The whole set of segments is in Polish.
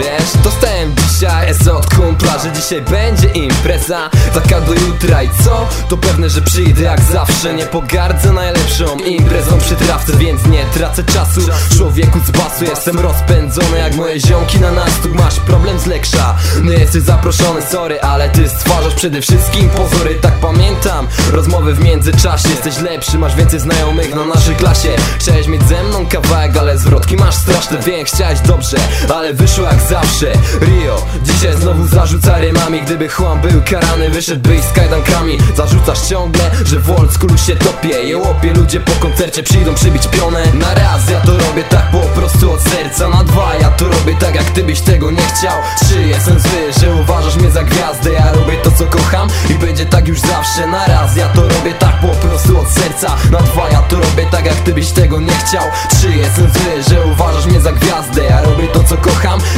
Wiesz, dostałem dzisiaj S od kumpla, że dzisiaj będzie impreza. Taka do jutra i co? To pewne, że przyjdę jak zawsze. Nie pogardzę najlepszą imprezą przy trawce Więc nie tracę czasu. Człowieku z basu Jestem rozpędzony jak moje ziomki na nastuk Masz problem z leksza? Nie jesteś zaproszony, sorry Ale ty stwarzasz przede wszystkim pozory. Tak pamiętam Rozmowy w międzyczasie. Jesteś lepszy, masz więcej znajomych na naszej klasie. Chciałeś mieć ze mną kawałek, ale zwrotki masz straszne Wiem, chciałeś dobrze, ale wyszło jak zawsze. Rio, dzisiaj znowu zarzuca rymami. Gdyby chłam był karany, wyszedłbyś z kajdankami Zarzucasz ciągle, że w old schoolu się topię Je łopie, ludzie po koncercie przyjdą przybić pionę. Na raz ja to robię tak po prostu od serca Na dwa. Ja to robię tak jak ty byś tego nie chciał. Trzy jestem zły, że uważasz mnie za gwiazdę. Ja robię to co kocham i będzie tak już zawsze. Na raz ja to robię tak po prostu od serca Na dwa. Ja to robię tak jak ty byś tego nie chciał. Trzy jestem zły, że uważasz mnie za gwiazdę. Ja robię to co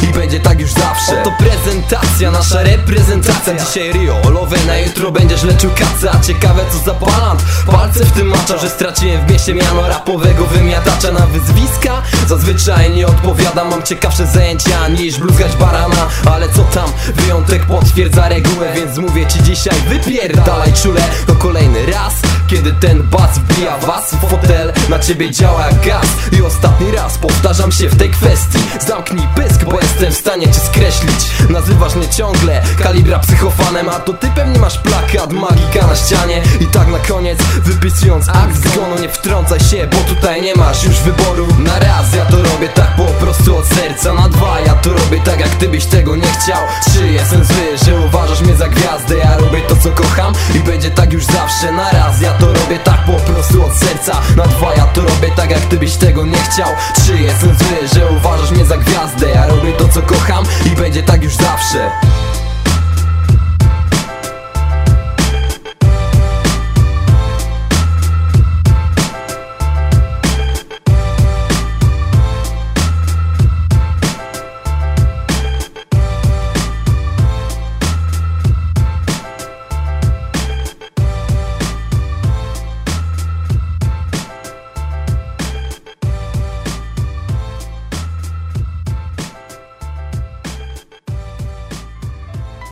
i będzie tak już zawsze. Oto prezentacja, nasza reprezentacja. Dzisiaj Rio, olowe na jutro będziesz leczył kaca Ciekawe co za palant, palce w tym macza Że straciłem w mieście miano rapowego wymiatacza. Na wyzwiska zazwyczaj nie odpowiadam. Mam ciekawsze zajęcia niż bluzgać barana. Ale co tam, wyjątek potwierdza regułę. Więc mówię ci dzisiaj wypierdalaj czule. To kolejny raz, kiedy ten bas wbija was w fotel. Na ciebie działa gaz I ostatni raz powtarzam się w tej kwestii. Zamknij jestem w stanie cię skreślić. Nazywasz mnie ciągle kalibra psychofanem A to ty pewnie masz plakat magika na ścianie. I tak na koniec, wypisując akt zgonu Nie wtrącaj się, bo tutaj nie masz już wyboru. Na raz ja to robię tak po prostu od serca Na dwa ja to robię tak jak ty byś tego nie chciał. Trzy jestem zły, że uważasz mnie za gwiazdę. Ja robię to co kocham i będzie tak już zawsze. Na raz ja to robię tak po prostu od serca. Na dwa ja to robię tak jak ty byś tego nie chciał. Trzy jestem zły, że uważasz